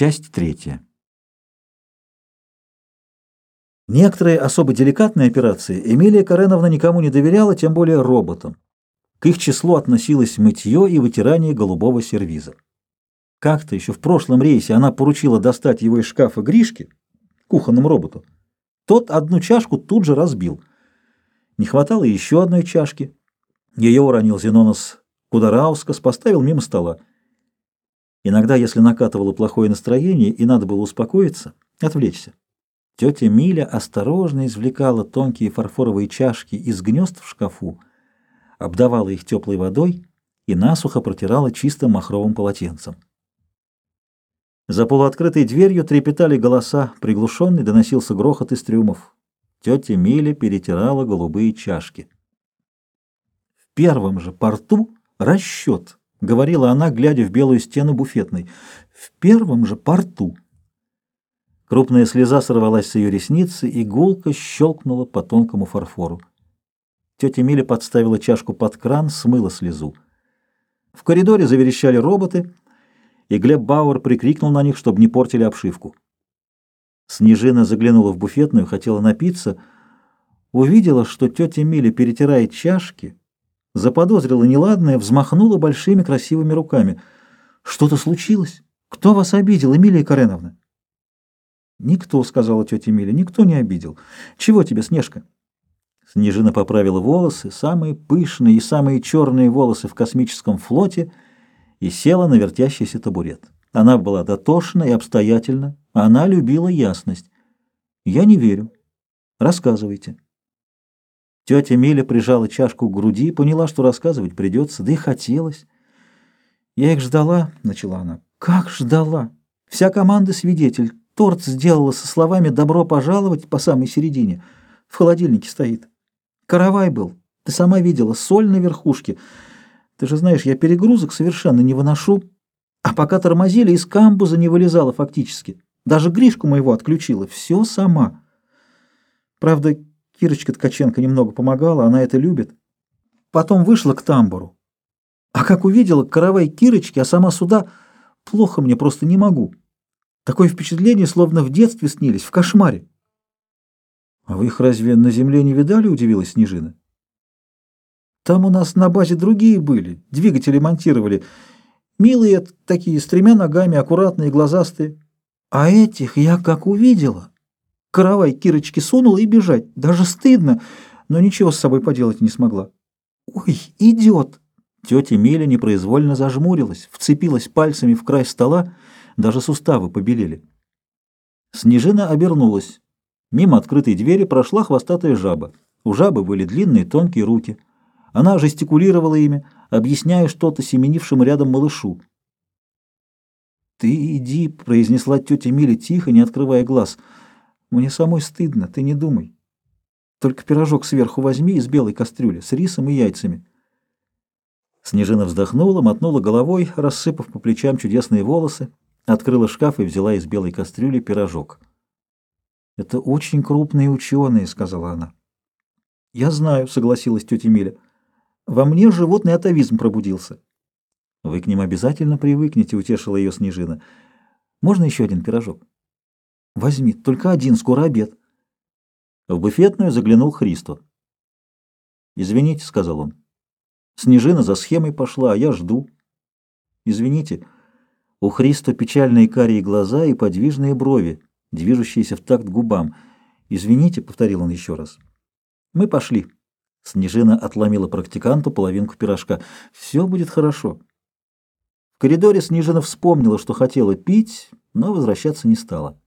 Часть третья. Некоторые особо деликатные операции Эмилия Кареновна никому не доверяла, тем более роботам. К их числу относилось мытье и вытирание голубого сервиза. Как-то еще в прошлом рейсе она поручила достать его из шкафа Гришки, кухонному роботу. Тот одну чашку тут же разбил. Не хватало еще одной чашки. Ее уронил Зенонос Кудараускас, поставил мимо стола. Иногда, если накатывало плохое настроение и надо было успокоиться, отвлечься, тетя Миля осторожно извлекала тонкие фарфоровые чашки из гнезд в шкафу, обдавала их теплой водой и насухо протирала чистым махровым полотенцем. За полуоткрытой дверью трепетали голоса, приглушенный доносился грохот из трюмов. Тетя Миля перетирала голубые чашки. В первом же порту расчет. — говорила она, глядя в белую стену буфетной. «В первом же порту». Крупная слеза сорвалась с ее ресницы и гулко щелкнула по тонкому фарфору. Тетя Миля подставила чашку под кран, смыла слезу. В коридоре заверещали роботы, и Глеб Бауэр прикрикнул на них, чтобы не портили обшивку. Снежина заглянула в буфетную, хотела напиться, увидела, что тетя Миля перетирает чашки, заподозрила неладное, взмахнула большими красивыми руками. «Что-то случилось? Кто вас обидел, Эмилия Кареновна?» «Никто», — сказала тетя Эмилия, — «никто не обидел. Чего тебе, Снежка?» Снежина поправила волосы, самые пышные и самые черные волосы в космическом флоте, и села на вертящийся табурет. Она была дотошна и обстоятельна, она любила ясность. «Я не верю. Рассказывайте». Тетя Миля прижала чашку к груди и поняла, что рассказывать придется, да и хотелось. «Я их ждала», — начала она. «Как ждала! Вся команда свидетель. Торт сделала со словами «добро пожаловать» по самой середине. В холодильнике стоит. Каравай был. Ты сама видела, соль на верхушке. Ты же знаешь, я перегрузок совершенно не выношу. А пока тормозили, из камбуза не вылезала фактически. Даже Гришку моего отключила. Все сама. Правда, Кирочка Ткаченко немного помогала, она это любит. Потом вышла к тамбуру. А как увидела каравай Кирочки, а сама сюда, плохо мне просто не могу. Такое впечатление, словно в детстве снились, в кошмаре. — А вы их разве на земле не видали? — удивилась Снежина. — Там у нас на базе другие были, двигатели монтировали. Милые такие, с тремя ногами, аккуратные, глазастые. А этих я как увидела. Каравай Кирочки сунула и бежать. Даже стыдно, но ничего с собой поделать не смогла. «Ой, идет!» Тетя Миля непроизвольно зажмурилась, вцепилась пальцами в край стола, даже суставы побелели. Снежина обернулась. Мимо открытой двери прошла хвостатая жаба. У жабы были длинные тонкие руки. Она жестикулировала ими, объясняя что-то семенившему рядом малышу. «Ты иди», — произнесла тетя Миля тихо, не открывая глаз, — мне самой стыдно, ты не думай. Только пирожок сверху возьми из белой кастрюли с рисом и яйцами. Снежина вздохнула, мотнула головой, рассыпав по плечам чудесные волосы, открыла шкаф и взяла из белой кастрюли пирожок. «Это очень крупные ученые», — сказала она. «Я знаю», — согласилась тетя Миля. «Во мне животный атовизм пробудился». «Вы к ним обязательно привыкнете», — утешила ее Снежина. «Можно еще один пирожок?» Возьми, только один, скоро обед. В буфетную заглянул Христо. «Извините», — сказал он. «Снежина за схемой пошла, а я жду». «Извините». У Христо печальные карие глаза и подвижные брови, движущиеся в такт губам. «Извините», — повторил он еще раз. «Мы пошли». Снежина отломила практиканту половинку пирожка. «Все будет хорошо». В коридоре Снежина вспомнила, что хотела пить, но возвращаться не стала.